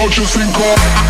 8, 5